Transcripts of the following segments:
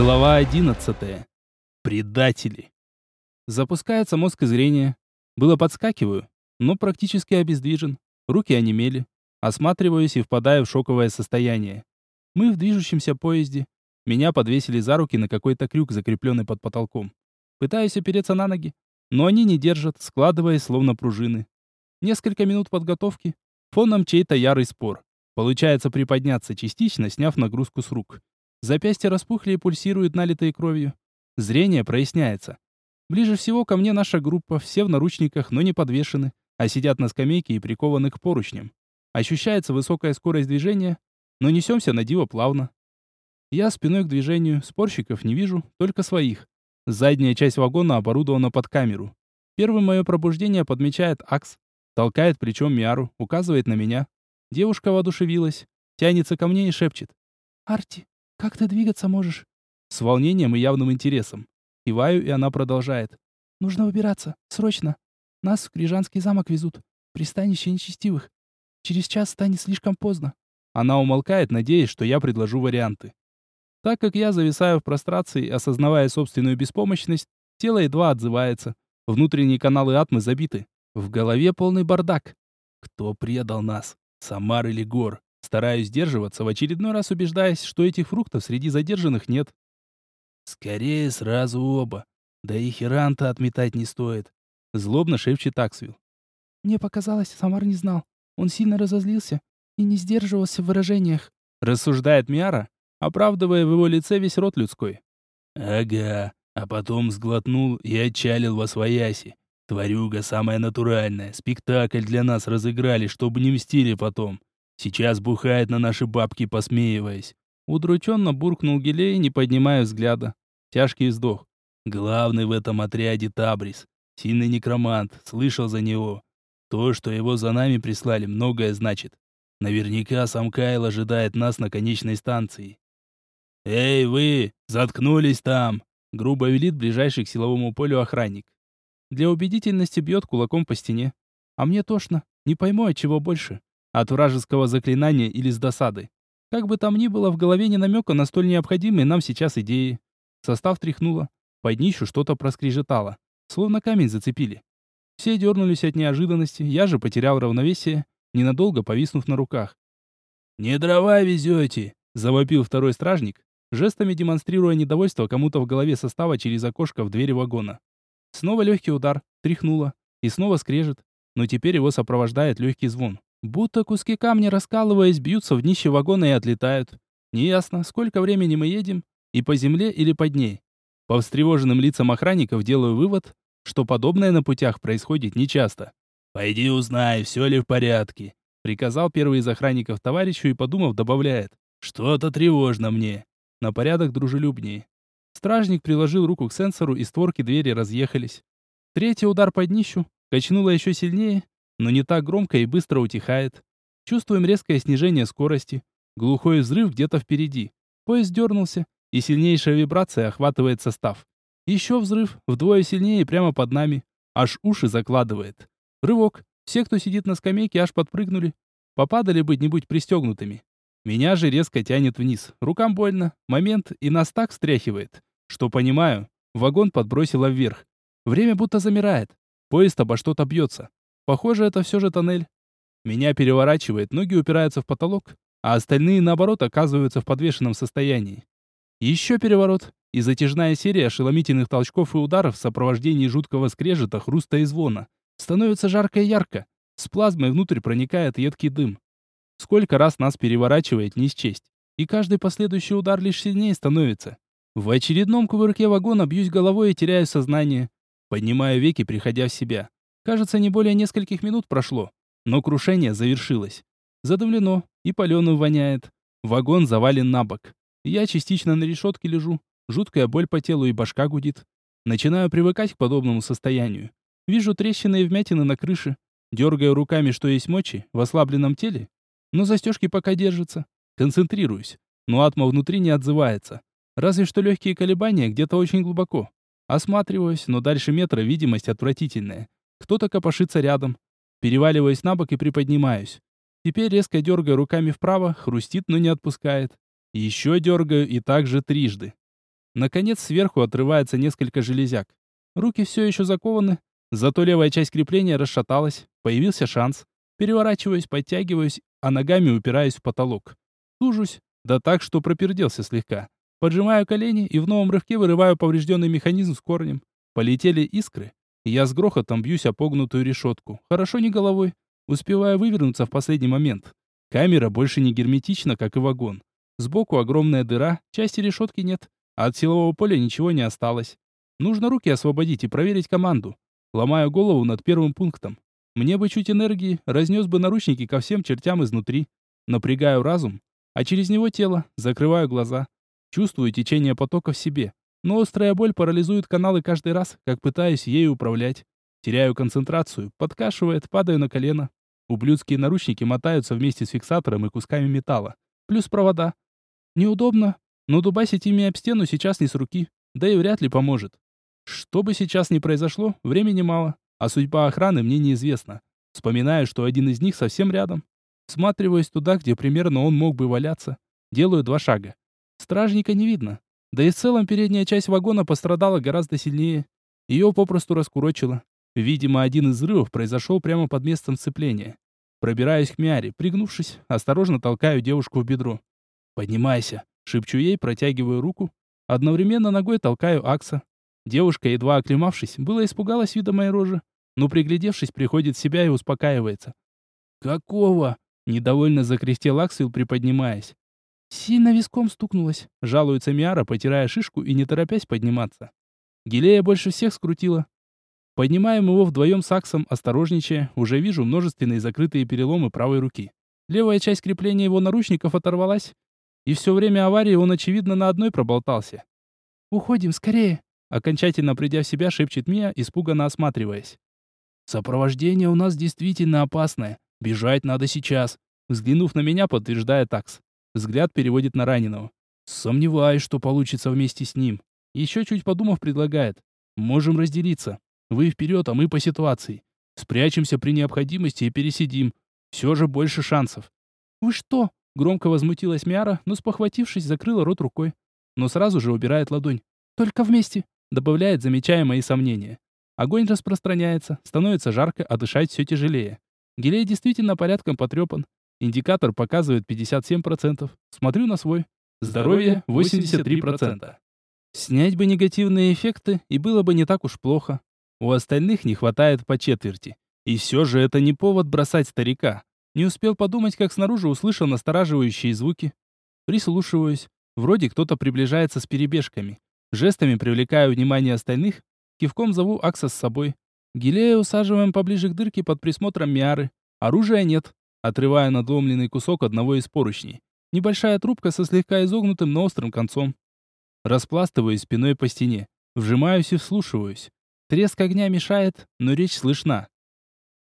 Глава 11. Предатели. Запускается мозг и зрение. Было подскакиваю, но практически обездвижен. Руки онемели. Осматриваюсь и впадаю в шоковое состояние. Мы в движущемся поезде. Меня подвесили за руки на какой-то крюк, закрепленный под потолком. Пытаюсь опереться на ноги, но они не держат, складываясь словно пружины. Несколько минут подготовки. Фоном чей-то ярый спор. Получается приподняться частично, сняв нагрузку с рук. Запястья распухли и пульсируют налитой кровью. Зрение проясняется. Ближе всего ко мне наша группа, все в наручниках, но не подвешены, а сидят на скамейке и прикованы к поручням. Ощущается высокая скорость движения, но несемся на диво плавно. Я спиной к движению, спорщиков не вижу, только своих. Задняя часть вагона оборудована под камеру. Первым мое пробуждение подмечает Акс, толкает плечом Миару, указывает на меня. Девушка воодушевилась, тянется ко мне и шепчет. «Арти, «Как ты двигаться можешь?» С волнением и явным интересом. Киваю, и она продолжает. «Нужно выбираться. Срочно. Нас в Крижанский замок везут. Пристанище нечестивых. Через час станет слишком поздно». Она умолкает, надеясь, что я предложу варианты. Так как я зависаю в прострации, осознавая собственную беспомощность, тело едва отзывается. Внутренние каналы атмы забиты. В голове полный бардак. Кто предал нас? Самар или Гор? Стараюсь сдерживаться, в очередной раз убеждаясь, что этих фруктов среди задержанных нет. Скорее сразу оба. Да и Херанта отметать не стоит. Злобно шепчет Аксвилл. Мне показалось, Самар не знал. Он сильно разозлился и не сдерживался в выражениях. Рассуждает Миара, оправдывая в его лице весь рот людской. Ага, а потом сглотнул и отчалил во свояси. Тварюга самая натуральная. Спектакль для нас разыграли, чтобы не мстили потом. Сейчас бухает на наши бабки, посмеиваясь. Удрученно буркнул Гелей, не поднимая взгляда. Тяжкий вздох. Главный в этом отряде Табрис. Сильный некромант. Слышал за него. То, что его за нами прислали, многое значит. Наверняка сам Кайл ожидает нас на конечной станции. «Эй, вы! Заткнулись там!» Грубо велит ближайший к силовому полю охранник. Для убедительности бьет кулаком по стене. А мне тошно. Не пойму, от чего больше. От вражеского заклинания или с досады. Как бы там ни было, в голове не намека на столь необходимые нам сейчас идеи. Состав тряхнуло. Под днищу что-то проскрежетало. Словно камень зацепили. Все дернулись от неожиданности, я же потерял равновесие, ненадолго повиснув на руках. «Не дрова везете!» — завопил второй стражник, жестами демонстрируя недовольство кому-то в голове состава через окошко в двери вагона. Снова легкий удар, тряхнуло, и снова скрежет, но теперь его сопровождает легкий звон. Будто куски камня, раскалываясь, бьются в днище вагона и отлетают. Неясно, сколько времени мы едем, и по земле или под ней. По встревоженным лицам охранников делаю вывод, что подобное на путях происходит нечасто. «Пойди узнай, все ли в порядке», — приказал первый из охранников товарищу и, подумав, добавляет. «Что-то тревожно мне». На порядок дружелюбнее. Стражник приложил руку к сенсору, и створки двери разъехались. Третий удар по днищу качнуло еще сильнее, но не так громко и быстро утихает. Чувствуем резкое снижение скорости. Глухой взрыв где-то впереди. Поезд дернулся, и сильнейшая вибрация охватывает состав. Еще взрыв, вдвое сильнее прямо под нами. Аж уши закладывает. Рывок. Все, кто сидит на скамейке, аж подпрыгнули. Попадали быть-нибудь пристегнутыми. Меня же резко тянет вниз. Рукам больно. Момент, и нас так встряхивает, что, понимаю, вагон подбросило вверх. Время будто замирает. Поезд обо что-то бьется. Похоже, это все же тоннель. Меня переворачивает, ноги упираются в потолок, а остальные, наоборот, оказываются в подвешенном состоянии. Еще переворот, и затяжная серия ошеломительных толчков и ударов в сопровождении жуткого скрежета, хруста и звона. Становится жарко и ярко. С плазмой внутрь проникает едкий дым. Сколько раз нас переворачивает, не счесть. И каждый последующий удар лишь сильнее становится. В очередном кувырке вагона бьюсь головой и теряю сознание. Поднимаю веки, приходя в себя. Кажется, не более нескольких минут прошло, но крушение завершилось. Задымлено и паленым воняет. Вагон завален на бок. Я частично на решетке лежу. Жуткая боль по телу и башка гудит. Начинаю привыкать к подобному состоянию. Вижу трещины и вмятины на крыше. Дергаю руками, что есть мочи, в ослабленном теле. Но застежки пока держатся. Концентрируюсь. Но атма внутри не отзывается. Разве что легкие колебания где-то очень глубоко. Осматриваюсь, но дальше метра видимость отвратительная. Кто-то копошится рядом. Переваливаюсь на бок и приподнимаюсь. Теперь резко дергаю руками вправо, хрустит, но не отпускает. Еще дергаю и также трижды. Наконец, сверху отрывается несколько железяк. Руки все еще закованы, зато левая часть крепления расшаталась. Появился шанс. Переворачиваюсь, подтягиваюсь, а ногами упираюсь в потолок. Тужусь, да так, что проперделся слегка. Поджимаю колени и в новом рывке вырываю поврежденный механизм с корнем. Полетели искры, я с грохотом бьюсь о погнутую решетку. Хорошо не головой. Успеваю вывернуться в последний момент. Камера больше не герметична, как и вагон. Сбоку огромная дыра, части решетки нет, а от силового поля ничего не осталось. Нужно руки освободить и проверить команду. Ломаю голову над первым пунктом. Мне бы чуть энергии, разнес бы наручники ко всем чертям изнутри. Напрягаю разум, а через него тело, закрываю глаза. Чувствую течение потока в себе, но острая боль парализует каналы каждый раз, как пытаюсь ею управлять. Теряю концентрацию, подкашивает, падаю на колено. Ублюдские наручники мотаются вместе с фиксатором и кусками металла. Плюс провода. Неудобно, но дубасить ими об стену сейчас не с руки, да и вряд ли поможет. Что бы сейчас ни произошло, времени мало, а судьба охраны мне неизвестна. Вспоминаю, что один из них совсем рядом. Всматриваюсь туда, где примерно он мог бы валяться. Делаю два шага. Стражника не видно. Да и в целом передняя часть вагона пострадала гораздо сильнее. Ее попросту раскурочило. Видимо, один из взрывов произошел прямо под местом сцепления. Пробираюсь к Мяре, пригнувшись, осторожно толкаю девушку в бедро. «Поднимайся!» — шепчу ей, протягиваю руку. Одновременно ногой толкаю Акса. Девушка, едва оклемавшись, было испугалась вида моей рожи, но приглядевшись, приходит в себя и успокаивается. «Какого?» — недовольно закряхтел Аксел, приподнимаясь. Сильно виском стукнулась, жалуется Миара, потирая шишку и не торопясь подниматься. Гилея больше всех скрутила. Поднимаем его вдвоем с Аксом, осторожничая, уже вижу множественные закрытые переломы правой руки. Левая часть крепления его наручников оторвалась, и все время аварии он, очевидно, на одной проболтался. «Уходим, скорее!» Окончательно придя в себя, шепчет Мия, испуганно осматриваясь. «Сопровождение у нас действительно опасное. Бежать надо сейчас», взглянув на меня, подтверждает Акс. Взгляд переводит на раненого. Сомневаюсь, что получится вместе с ним. Еще чуть подумав, предлагает. Можем разделиться. Вы вперед, а мы по ситуации. Спрячемся при необходимости и пересидим. Все же больше шансов. Вы что? Громко возмутилась Мяра, но спохватившись, закрыла рот рукой. Но сразу же убирает ладонь. Только вместе. Добавляет, замечая мои сомнения. Огонь распространяется, становится жарко, а дышать все тяжелее. Гелей действительно порядком потрепан. Индикатор показывает 57%. Смотрю на свой. Здоровье 83%. Снять бы негативные эффекты, и было бы не так уж плохо. У остальных не хватает по четверти. И все же это не повод бросать старика. Не успел подумать, как снаружи услышал настораживающие звуки. Прислушиваюсь. Вроде кто-то приближается с перебежками. Жестами привлекаю внимание остальных, кивком зову Акса с собой. Гилея усаживаем поближе к дырке под присмотром Миары. Оружия нет отрывая надломленный кусок одного из поручней. Небольшая трубка со слегка изогнутым, но острым концом. Распластываюсь спиной по стене, вжимаюсь и вслушиваюсь. Треск огня мешает, но речь слышна.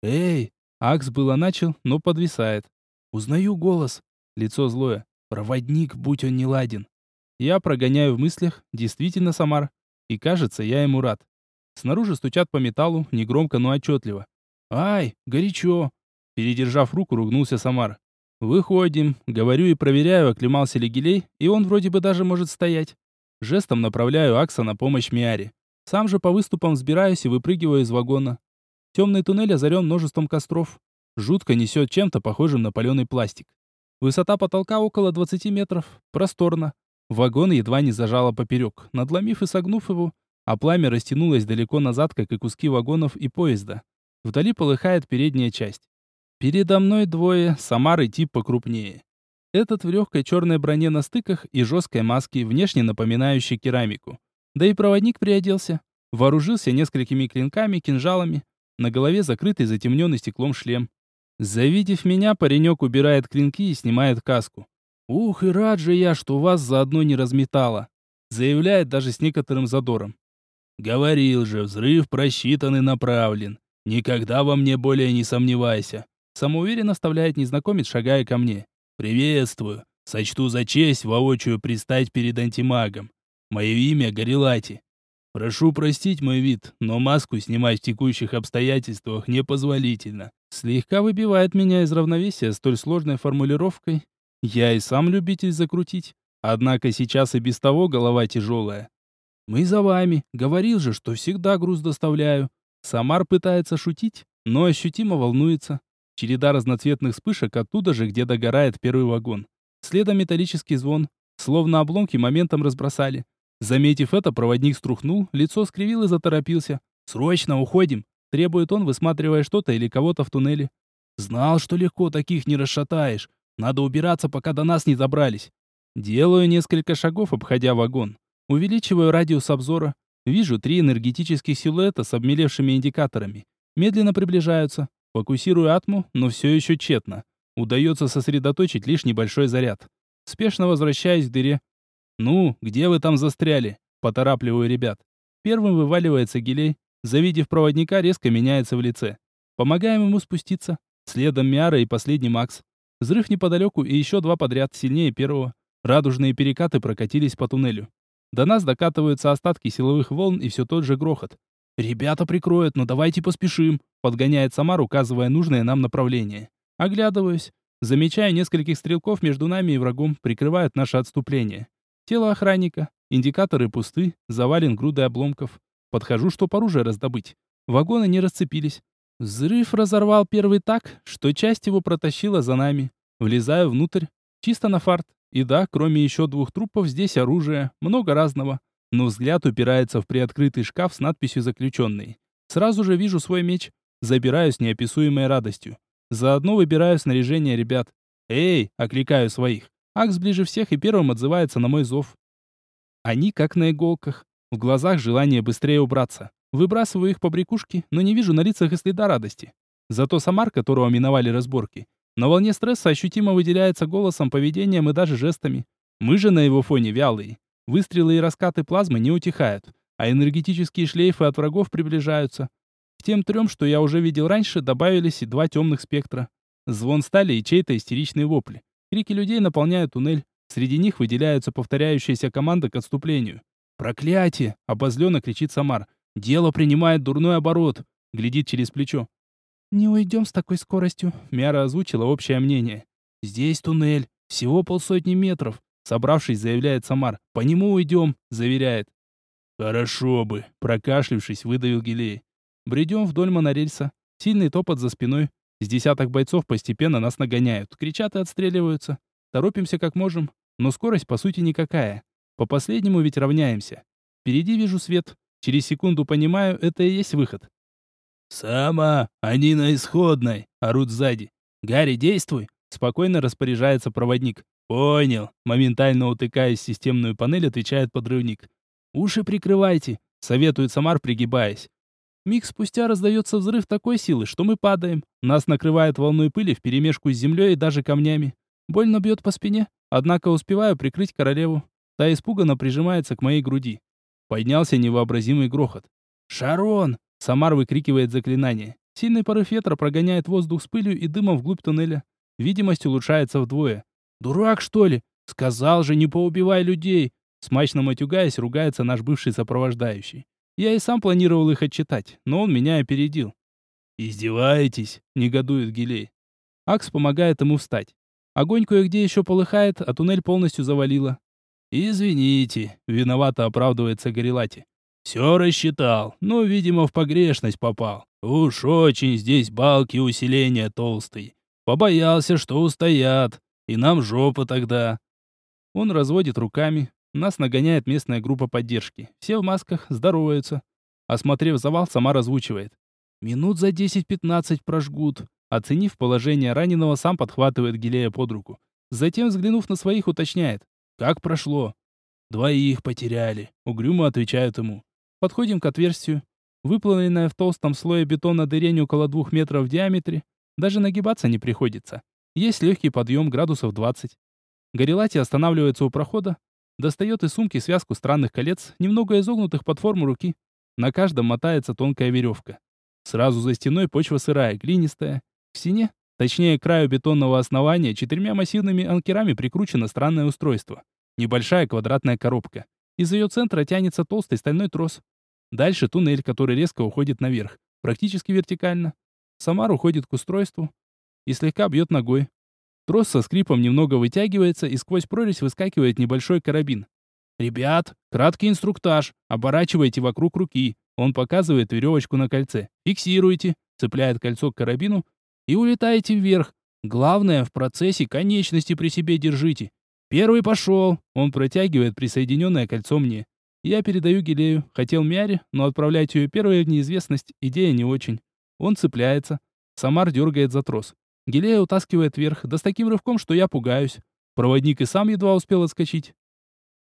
«Эй!» Акс было начал, но подвисает. Узнаю голос. Лицо злое. Проводник, будь он не ладен. Я прогоняю в мыслях, действительно Самар. И кажется, я ему рад. Снаружи стучат по металлу, негромко, но отчетливо. «Ай, горячо!» Передержав руку, ругнулся Самар. «Выходим», — говорю и проверяю, оклемался ли Гилей, и он вроде бы даже может стоять. Жестом направляю Акса на помощь Миаре. Сам же по выступам взбираюсь и выпрыгиваю из вагона. Темный туннель озарен множеством костров. Жутко несет чем-то похожим на паленый пластик. Высота потолка около 20 метров. Просторно. Вагон едва не зажало поперек, надломив и согнув его, а пламя растянулось далеко назад, как и куски вагонов и поезда. Вдали полыхает передняя часть. Передо мной двое, Самары тип покрупнее. Этот в легкой черной броне на стыках и жесткой маске, внешне напоминающей керамику. Да и проводник приоделся. Вооружился несколькими клинками, кинжалами. На голове закрытый затемненный стеклом шлем. Завидев меня, паренек убирает клинки и снимает каску. «Ух, и рад же я, что вас заодно не разметало!» Заявляет даже с некоторым задором. «Говорил же, взрыв просчитан и направлен. Никогда во мне более не сомневайся. Самоуверенно вставляет незнакомец, шагая ко мне. «Приветствую. Сочту за честь воочию предстать перед антимагом. Мое имя Горилати. Прошу простить мой вид, но маску снимать в текущих обстоятельствах непозволительно. Слегка выбивает меня из равновесия столь сложной формулировкой. Я и сам любитель закрутить. Однако сейчас и без того голова тяжелая. «Мы за вами. Говорил же, что всегда груз доставляю». Самар пытается шутить, но ощутимо волнуется. Череда разноцветных вспышек оттуда же, где догорает первый вагон. Следом металлический звон, словно обломки моментом разбросали. Заметив это, проводник струхнул, лицо скривил и заторопился. «Срочно уходим!» – требует он, высматривая что-то или кого-то в туннеле. «Знал, что легко таких не расшатаешь. Надо убираться, пока до нас не добрались». Делаю несколько шагов, обходя вагон. Увеличиваю радиус обзора. Вижу три энергетических силуэта с обмелевшими индикаторами. Медленно приближаются. Фокусирую атму, но все еще тщетно. Удается сосредоточить лишь небольшой заряд. Спешно возвращаюсь к дыре. «Ну, где вы там застряли?» Поторапливаю ребят. Первым вываливается Гилей. Завидев проводника, резко меняется в лице. Помогаем ему спуститься. Следом Миара и последний Макс. Взрыв неподалеку и еще два подряд, сильнее первого. Радужные перекаты прокатились по туннелю. До нас докатываются остатки силовых волн и все тот же грохот. «Ребята прикроют, но давайте поспешим», — подгоняет Самар, указывая нужное нам направление. Оглядываюсь. Замечаю нескольких стрелков между нами и врагом, прикрывают наше отступление. Тело охранника. Индикаторы пусты, завален грудой обломков. Подхожу, чтоб оружие раздобыть. Вагоны не расцепились. Взрыв разорвал первый так, что часть его протащила за нами. Влезаю внутрь. Чисто на фарт. И да, кроме еще двух трупов, здесь оружие. Много разного. Но взгляд упирается в приоткрытый шкаф с надписью «Заключенный». Сразу же вижу свой меч. Забираю с неописуемой радостью. Заодно выбираю снаряжение ребят. «Эй!» — окликаю своих. Акс ближе всех и первым отзывается на мой зов. Они как на иголках. В глазах желание быстрее убраться. Выбрасываю их по брякушке, но не вижу на лицах и следа радости. Зато Самар, которого миновали разборки, на волне стресса ощутимо выделяется голосом, поведением и даже жестами. Мы же на его фоне вялые. Выстрелы и раскаты плазмы не утихают, а энергетические шлейфы от врагов приближаются. К тем трем, что я уже видел раньше, добавились и два темных спектра. Звон стали и чей-то истеричный вопль. Крики людей наполняют туннель. Среди них выделяются повторяющиеся команды к отступлению. «Проклятие!» — обозленно кричит Самар. «Дело принимает дурной оборот!» — глядит через плечо. «Не уйдем с такой скоростью», — Мяра озвучила общее мнение. «Здесь туннель, всего полсотни метров», — собравшись, заявляет Самар. «По нему уйдем», — заверяет. «Хорошо бы», — прокашлившись, выдавил Гилей. Бредем вдоль монорельса. Сильный топот за спиной. С десяток бойцов постепенно нас нагоняют, кричат и отстреливаются. Торопимся как можем, но скорость по сути никакая. По последнему ведь равняемся. Впереди вижу свет. Через секунду понимаю, это и есть выход. «Сама, они на исходной!» — орут сзади. «Гарри, действуй!» — спокойно распоряжается проводник. «Понял!» — моментально утыкаясь в системную панель, отвечает подрывник. «Уши прикрывайте!» — советует Самар, пригибаясь. Миг спустя раздается взрыв такой силы, что мы падаем. Нас накрывает волной пыли вперемешку с землей и даже камнями. Больно бьет по спине, однако успеваю прикрыть королеву. Та испуганно прижимается к моей груди. Поднялся невообразимый грохот. «Шарон!» — Самар выкрикивает заклинание. Сильный порыв ветра прогоняет воздух с пылью и дымом вглубь туннеля. Видимость улучшается вдвое. «Дурак, что ли? Сказал же, не поубивай людей!» Смачно матюгаясь, ругается наш бывший сопровождающий. Я и сам планировал их отчитать, но он меня опередил. «Издеваетесь?» — негодует Гилей. Акс помогает ему встать. Огонь кое-где еще полыхает, а туннель полностью завалило. «Извините», — виновато оправдывается Горелати. «Все рассчитал, но, видимо, в погрешность попал. Уж очень здесь балки усиления толстые. Побоялся, что устоят, и нам жопа тогда». Он разводит руками, нас нагоняет местная группа поддержки. Все в масках, здороваются. Осмотрев завал, сама развучивает. Минут за 10-15 прожгут. Оценив положение раненого, сам подхватывает Гилея под руку. Затем, взглянув на своих, уточняет. «Как прошло?» «Двоих потеряли», — угрюмо отвечают ему. Подходим к отверстию. Выплавленная в толстом слое бетона дырень около двух метров в диаметре. Даже нагибаться не приходится. Есть легкий подъем градусов 20. Горелати останавливается у прохода, Достает из сумки связку странных колец, немного изогнутых под форму руки. На каждом мотается тонкая веревка. Сразу за стеной почва сырая, глинистая. В стене, точнее к краю бетонного основания, четырьмя массивными анкерами прикручено странное устройство. Небольшая квадратная коробка. Из ее центра тянется толстый стальной трос. Дальше туннель, который резко уходит наверх, практически вертикально. Самар уходит к устройству и слегка бьет ногой. Трос со скрипом немного вытягивается, и сквозь прорезь выскакивает небольшой карабин. «Ребят, краткий инструктаж. Оборачивайте вокруг руки». Он показывает веревочку на кольце. «Фиксируйте», цепляет кольцо к карабину и улетаете вверх. Главное, в процессе конечности при себе держите. Первый пошел. Он протягивает присоединенное кольцо мне. Я передаю Гилею. Хотел Мяре, но отправлять ее первой в неизвестность идея не очень. Он цепляется. Самар дергает за трос. Гилея утаскивает вверх, да с таким рывком, что я пугаюсь. Проводник и сам едва успел отскочить.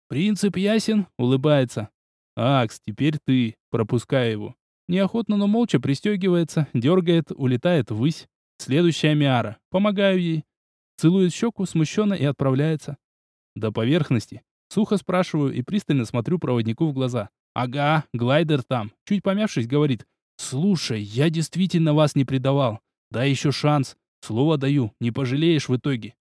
«Принцип ясен?» — улыбается. «Акс, теперь ты». Пропускаю его. Неохотно, но молча пристегивается, дергает, улетает ввысь. Следующая Миара. Помогаю ей. Целует щеку, смущенно и отправляется. До поверхности. Сухо спрашиваю и пристально смотрю проводнику в глаза. «Ага, глайдер там». Чуть помявшись, говорит. «Слушай, я действительно вас не предавал. Дай еще шанс. Слово даю, не пожалеешь в итоге».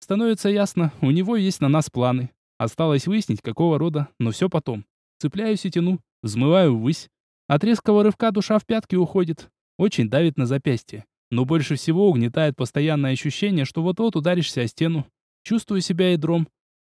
Становится ясно, у него есть на нас планы. Осталось выяснить, какого рода, но все потом. Цепляюсь и тяну, взмываю ввысь. От резкого рывка душа в пятки уходит. Очень давит на запястье. Но больше всего угнетает постоянное ощущение, что вот-вот ударишься о стену. Чувствую себя ядром.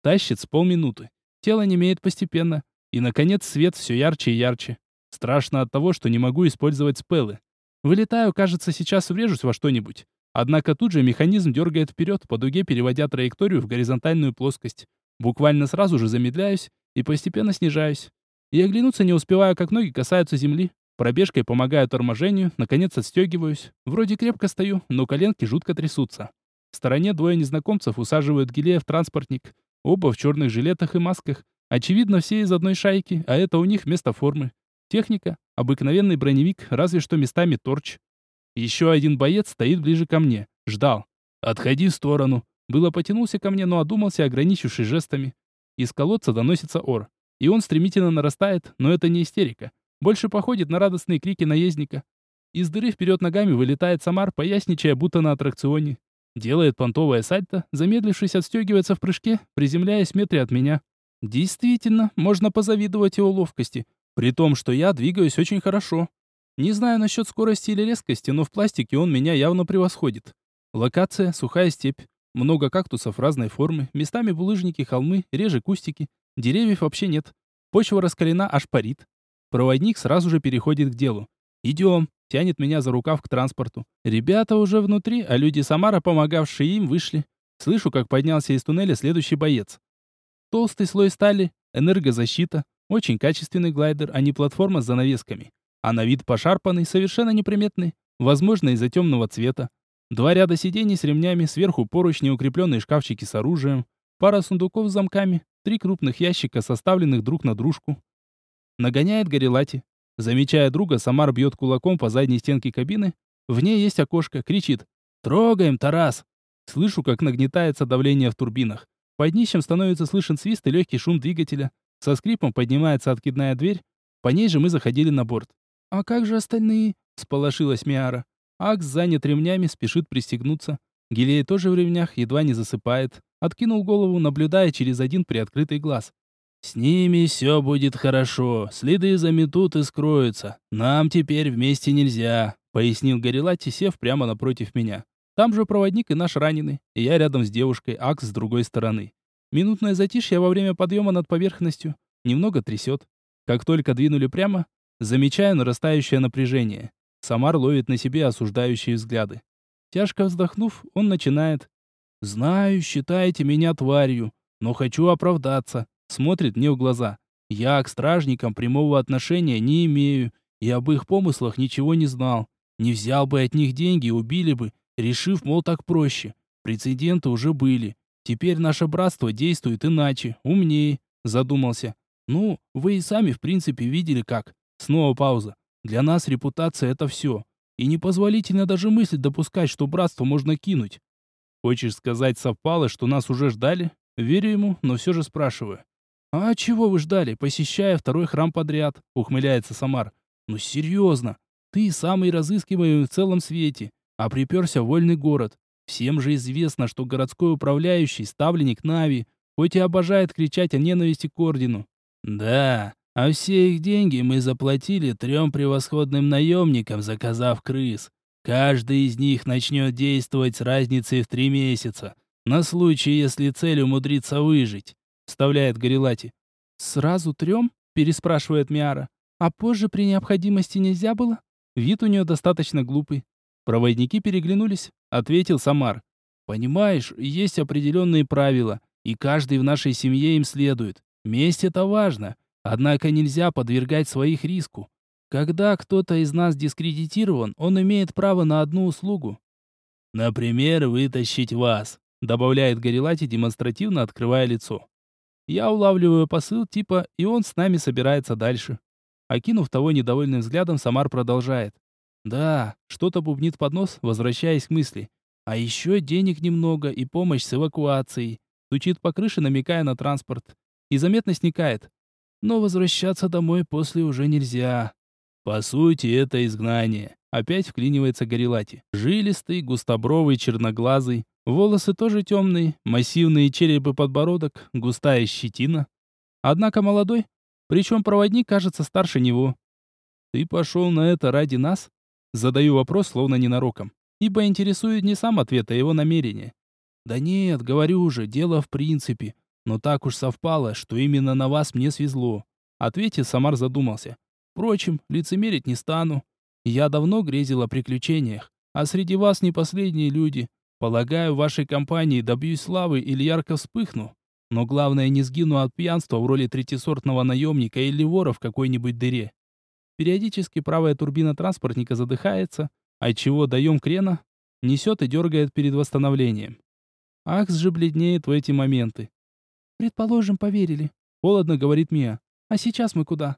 Тащит с полминуты. Тело немеет постепенно. И, наконец, свет все ярче и ярче. Страшно от того, что не могу использовать спеллы. Вылетаю, кажется, сейчас врежусь во что-нибудь. Однако тут же механизм дергает вперед, по дуге переводя траекторию в горизонтальную плоскость. Буквально сразу же замедляюсь и постепенно снижаюсь. И оглянуться не успеваю, как ноги касаются земли. Пробежкой помогаю торможению, наконец отстегиваюсь. Вроде крепко стою, но коленки жутко трясутся. В стороне двое незнакомцев усаживают Гилея в транспортник. Оба в черных жилетах и масках. Очевидно, все из одной шайки, а это у них место формы. Техника, обыкновенный броневик, разве что местами торч. Еще один боец стоит ближе ко мне. Ждал. «Отходи в сторону». Было потянулся ко мне, но одумался, ограничившись жестами. Из колодца доносится ор. И он стремительно нарастает, но это не истерика. Больше походит на радостные крики наездника. Из дыры вперед ногами вылетает Самар, поясничая, будто на аттракционе. Делает понтовое сальто, замедлившись, отстегивается в прыжке, приземляясь в метре от меня. Действительно, можно позавидовать его ловкости, при том, что я двигаюсь очень хорошо. Не знаю насчет скорости или резкости, но в пластике он меня явно превосходит. Локация — сухая степь. Много кактусов разной формы, местами булыжники, холмы, реже кустики. Деревьев вообще нет. Почва раскалена, аж парит. Проводник сразу же переходит к делу. «Идем», тянет меня за рукав к транспорту. Ребята уже внутри, а люди Самара, помогавшие им, вышли. Слышу, как поднялся из туннеля следующий боец. Толстый слой стали, энергозащита, очень качественный глайдер, а не платформа с занавесками а на вид пошарпанный, совершенно неприметный, возможно, из-за темного цвета. Два ряда сидений с ремнями, сверху поручни, укрепленные шкафчики с оружием, пара сундуков с замками, три крупных ящика, составленных друг на дружку. Нагоняет Горелати. Замечая друга, Самар бьет кулаком по задней стенке кабины. В ней есть окошко, кричит «Трогаем, Тарас!». Слышу, как нагнетается давление в турбинах. Под днищем становится слышен свист и легкий шум двигателя. Со скрипом поднимается откидная дверь. По ней же мы заходили на борт. «А как же остальные?» — сполошилась Миара. Акс занят ремнями, спешит пристегнуться. Гилей тоже в ремнях, едва не засыпает. Откинул голову, наблюдая через один приоткрытый глаз. «С ними все будет хорошо. Следы заметут и скроются. Нам теперь вместе нельзя», — пояснил Горелати, сев прямо напротив меня. Там же проводник и наш раненый, и я рядом с девушкой, Акс с другой стороны. Минутное затишье во время подъема над поверхностью. Немного трясет. Как только двинули прямо, Замечаю нарастающее напряжение. Самар ловит на себе осуждающие взгляды. Тяжко вздохнув, он начинает. «Знаю, считаете меня тварью, но хочу оправдаться», смотрит мне в глаза. «Я к стражникам прямого отношения не имею, и об их помыслах ничего не знал. Не взял бы от них деньги, убили бы, решив, мол, так проще. Прецеденты уже были. Теперь наше братство действует иначе, умнее», задумался. «Ну, вы и сами, в принципе, видели как. Снова пауза. Для нас репутация — это все. И непозволительно даже мыслить допускать, что братство можно кинуть. Хочешь сказать, совпало, что нас уже ждали? Верю ему, но все же спрашиваю. «А чего вы ждали, посещая второй храм подряд?» — ухмыляется Самар. «Ну серьезно, ты самый разыскиваемый в целом свете, а приперся в вольный город. Всем же известно, что городской управляющий — ставленник Нави, хоть и обожает кричать о ненависти к ордену. Да, а все их деньги мы заплатили трем превосходным наемникам, заказав крыс. Каждый из них начнет действовать с разницей в три месяца, на случай, если цель умудрится выжить», — вставляет Горелати. «Сразу трем?» — переспрашивает Миара. «А позже при необходимости нельзя было?» Вид у нее достаточно глупый. Проводники переглянулись, ответил Самар. «Понимаешь, есть определенные правила, и каждый в нашей семье им следует. Месть — это важно, однако нельзя подвергать своих риску. Когда кто-то из нас дискредитирован, он имеет право на одну услугу. Например, вытащить вас, добавляет Горелати, демонстративно открывая лицо. Я улавливаю посыл типа «и он с нами собирается дальше». Окинув того недовольным взглядом, Самар продолжает. «Да, что-то бубнит под нос, возвращаясь к мысли. А еще денег немного и помощь с эвакуацией. Стучит по крыше, намекая на транспорт. И заметно сникает. Но возвращаться домой после уже нельзя. По сути, это изгнание. Опять вклинивается Горелати. Жилистый, густобровый, черноглазый. Волосы тоже темные, массивные череп подбородок, густая щетина. Однако молодой, причем проводник кажется старше него. «Ты пошел на это ради нас?» Задаю вопрос, словно ненароком. Ибо интересует не сам ответ, а его намерение. «Да нет, говорю уже, дело в принципе. Но так уж совпало, что именно на вас мне свезло». Ответив, Самар задумался. Впрочем, лицемерить не стану. Я давно грезил о приключениях, а среди вас не последние люди. Полагаю, в вашей компании добьюсь славы или ярко вспыхну. Но главное, не сгину от пьянства в роли третисортного наемника или вора в какой-нибудь дыре. Периодически правая турбина транспортника задыхается, отчего даем крена, несет и дергает перед восстановлением. Акс же бледнеет в эти моменты. «Предположим, поверили», — холодно говорит Мия. «А сейчас мы куда?»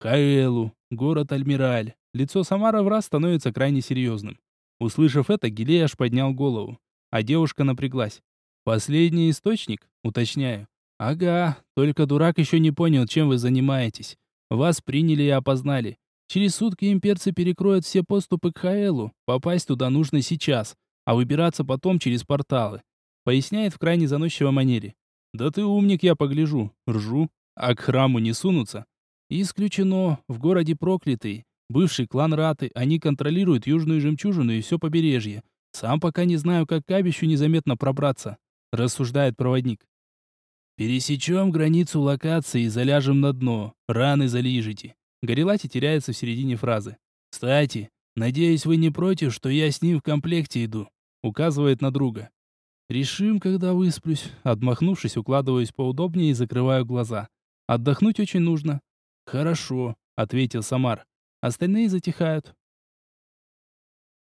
Каэлу, город Альмираль. Лицо Самара в раз становится крайне серьезным. Услышав это, Гилей аж поднял голову, а девушка напряглась. «Последний источник?» Уточняю. «Ага, только дурак еще не понял, чем вы занимаетесь. Вас приняли и опознали. Через сутки имперцы перекроют все поступы к Хаэлу. Попасть туда нужно сейчас, а выбираться потом через порталы». Поясняет в крайне заносчивой манере. «Да ты умник, я погляжу. Ржу. А к храму не сунутся. Исключено. В городе проклятый. Бывший клан Раты. Они контролируют южную жемчужину и все побережье. Сам пока не знаю, как к Абищу незаметно пробраться. Рассуждает проводник. Пересечем границу локации и заляжем на дно. Раны залижите. Горелати теряется в середине фразы. Кстати, надеюсь, вы не против, что я с ним в комплекте иду. Указывает на друга. Решим, когда высплюсь. Отмахнувшись, укладываюсь поудобнее и закрываю глаза. Отдохнуть очень нужно. «Хорошо», — ответил Самар. Остальные затихают.